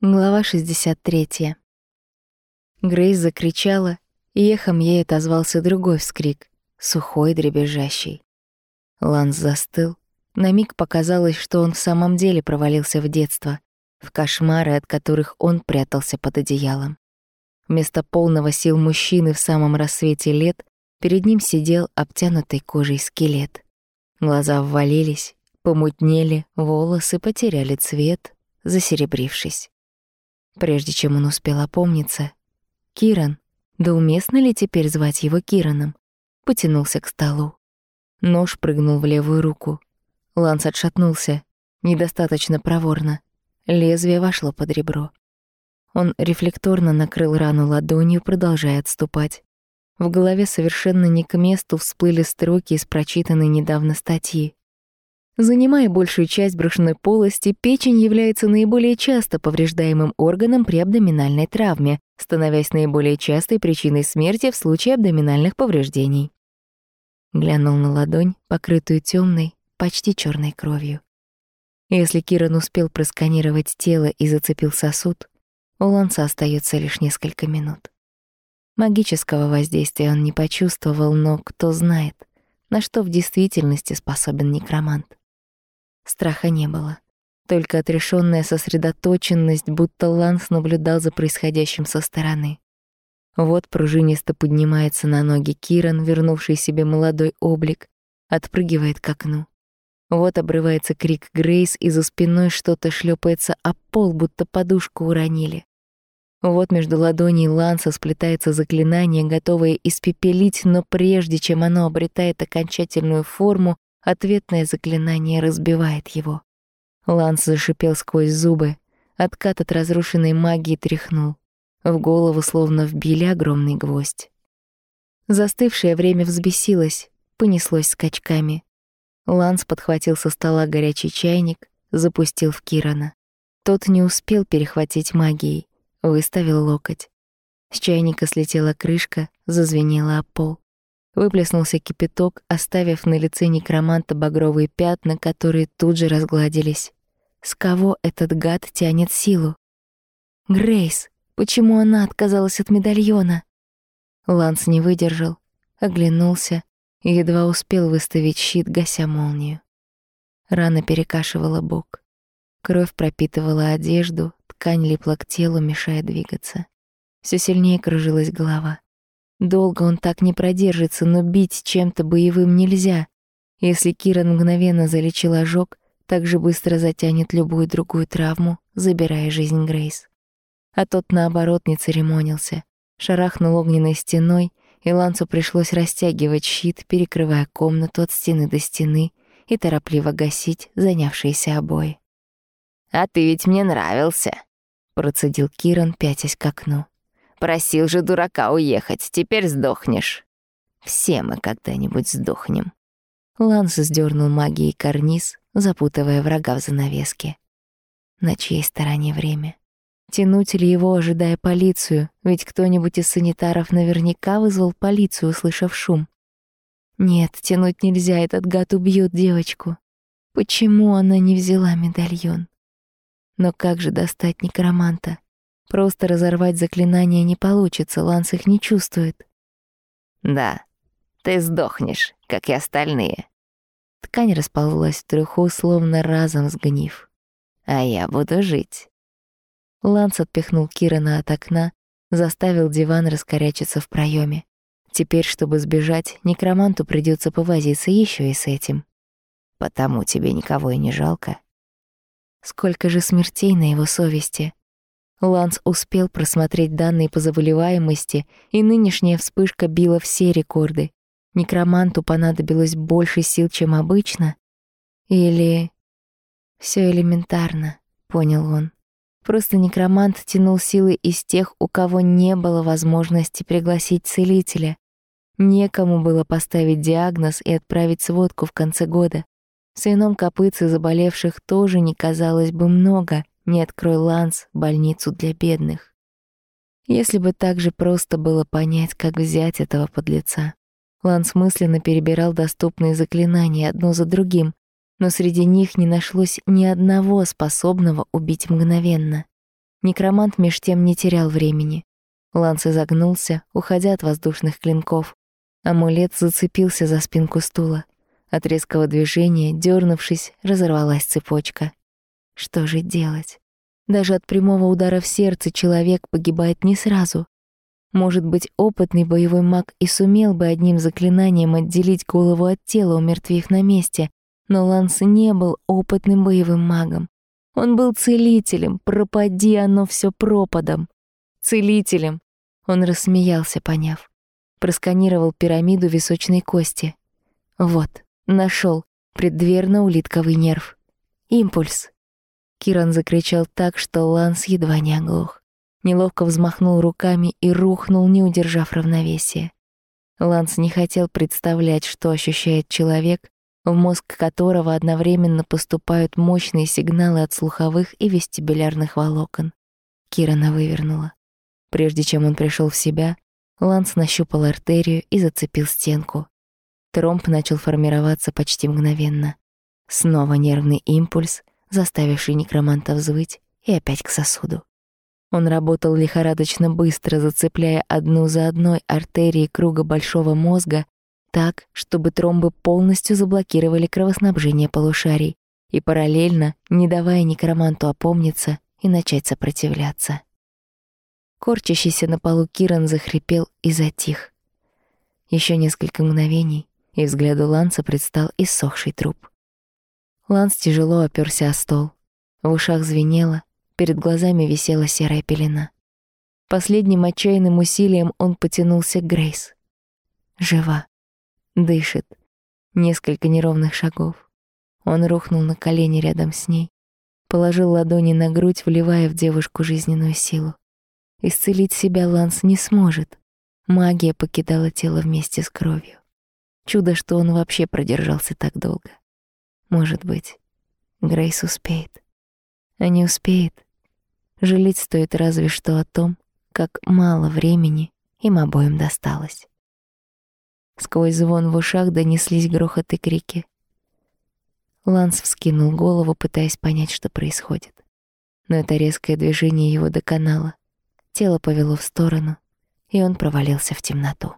Глава 63. Грейс закричала, и эхом ей отозвался другой вскрик, сухой, дребезжащий. Ланс застыл. На миг показалось, что он в самом деле провалился в детство, в кошмары, от которых он прятался под одеялом. Вместо полного сил мужчины в самом рассвете лет перед ним сидел обтянутый кожей скелет. Глаза ввалились, помутнели, волосы потеряли цвет, засеребрившись. Прежде чем он успел опомниться, Киран, да уместно ли теперь звать его Кираном, потянулся к столу. Нож прыгнул в левую руку. Ланс отшатнулся, недостаточно проворно. Лезвие вошло под ребро. Он рефлекторно накрыл рану ладонью, продолжая отступать. В голове совершенно не к месту всплыли строки из прочитанной недавно статьи. Занимая большую часть брюшной полости, печень является наиболее часто повреждаемым органом при абдоминальной травме, становясь наиболее частой причиной смерти в случае абдоминальных повреждений. Глянул на ладонь, покрытую темной, почти черной кровью. Если Киран успел просканировать тело и зацепил сосуд, у Ланса остается лишь несколько минут. Магического воздействия он не почувствовал, но кто знает, на что в действительности способен некромант. Страха не было. Только отрешенная сосредоточенность, будто Ланс наблюдал за происходящим со стороны. Вот пружинисто поднимается на ноги Киран, вернувший себе молодой облик, отпрыгивает к окну. Вот обрывается крик Грейс, и за спиной что-то шлепается о пол, будто подушку уронили. Вот между ладоней Ланса сплетается заклинание, готовое испепелить, но прежде чем оно обретает окончательную форму, Ответное заклинание разбивает его. Ланс зашипел сквозь зубы. Откат от разрушенной магии тряхнул. В голову словно вбили огромный гвоздь. Застывшее время взбесилось, понеслось скачками. Ланс подхватил со стола горячий чайник, запустил в Кирана. Тот не успел перехватить магией, выставил локоть. С чайника слетела крышка, зазвенела о пол. Выплеснулся кипяток, оставив на лице некроманта багровые пятна, которые тут же разгладились. С кого этот гад тянет силу? Грейс, почему она отказалась от медальона? Ланс не выдержал, оглянулся и едва успел выставить щит, гася молнию. Рана перекашивала бок. Кровь пропитывала одежду, ткань липла к телу, мешая двигаться. Все сильнее кружилась голова. Долго он так не продержится, но бить чем-то боевым нельзя. Если Киран мгновенно залечил ожог, так же быстро затянет любую другую травму, забирая жизнь Грейс. А тот, наоборот, не церемонился. Шарахнул огненной стеной, и Лансу пришлось растягивать щит, перекрывая комнату от стены до стены и торопливо гасить занявшиеся обои. «А ты ведь мне нравился», — процедил Киран, пятясь к окну. Просил же дурака уехать, теперь сдохнешь. Все мы когда-нибудь сдохнем. Ланс сдернул магией карниз, запутывая врага в занавеске. На чьей стороне время? Тянуть ли его, ожидая полицию? Ведь кто-нибудь из санитаров наверняка вызвал полицию, услышав шум. Нет, тянуть нельзя, этот гад убьет девочку. Почему она не взяла медальон? Но как же достать некроманта? Просто разорвать заклинание не получится, Ланс их не чувствует. Да, ты сдохнешь, как и остальные. Ткань расползлась в труху, словно разом сгнив. А я буду жить. Ланс отпихнул Кирана от окна, заставил диван раскорячиться в проеме. Теперь, чтобы сбежать, некроманту придется повозиться еще и с этим. Потому тебе никого и не жалко. Сколько же смертей на его совести. Ланс успел просмотреть данные по заболеваемости, и нынешняя вспышка била все рекорды. Некроманту понадобилось больше сил, чем обычно? Или... все элементарно, понял он. Просто некромант тянул силы из тех, у кого не было возможности пригласить целителя. Некому было поставить диагноз и отправить сводку в конце года. В свином копытце заболевших тоже не казалось бы много, не открой Ланс больницу для бедных. Если бы так же просто было понять, как взять этого подлеца. Ланс мысленно перебирал доступные заклинания одно за другим, но среди них не нашлось ни одного способного убить мгновенно. Некромант меж тем не терял времени. Ланс изогнулся, уходя от воздушных клинков. Амулет зацепился за спинку стула. От резкого движения, дернувшись, разорвалась цепочка. Что же делать? Даже от прямого удара в сердце человек погибает не сразу. Может быть, опытный боевой маг и сумел бы одним заклинанием отделить голову от тела, умертвив на месте, но Ланс не был опытным боевым магом. Он был целителем, пропади оно все пропадом. Целителем. Он рассмеялся, поняв. Просканировал пирамиду височной кости. Вот, нашел преддверно-улитковый нерв. Импульс. Киран закричал так, что Ланс едва не оглох. Неловко взмахнул руками и рухнул, не удержав равновесия. Ланс не хотел представлять, что ощущает человек, в мозг которого одновременно поступают мощные сигналы от слуховых и вестибулярных волокон. Кирана вывернула. Прежде чем он пришел в себя, Ланс нащупал артерию и зацепил стенку. Тромб начал формироваться почти мгновенно. Снова нервный импульс, заставивший некроманта взвыть, и опять к сосуду. Он работал лихорадочно быстро, зацепляя одну за одной артерии круга большого мозга так, чтобы тромбы полностью заблокировали кровоснабжение полушарий и параллельно не давая некроманту опомниться и начать сопротивляться. Корчащийся на полу Киран захрипел и затих. Еще несколько мгновений, и взгляду Ланса предстал иссохший труп. Ланс тяжело оперся о стол. В ушах звенело, перед глазами висела серая пелена. Последним отчаянным усилием он потянулся к Грейс. Жива. Дышит. Несколько неровных шагов. Он рухнул на колени рядом с ней. Положил ладони на грудь, вливая в девушку жизненную силу. Исцелить себя Ланс не сможет. Магия покидала тело вместе с кровью. Чудо, что он вообще продержался так долго. Может быть, Грейс успеет. А не успеет. Жалеть стоит разве что о том, как мало времени им обоим досталось. Сквозь звон в ушах донеслись грохот и крики. Ланс вскинул голову, пытаясь понять, что происходит. Но это резкое движение его доконало. Тело повело в сторону, и он провалился в темноту.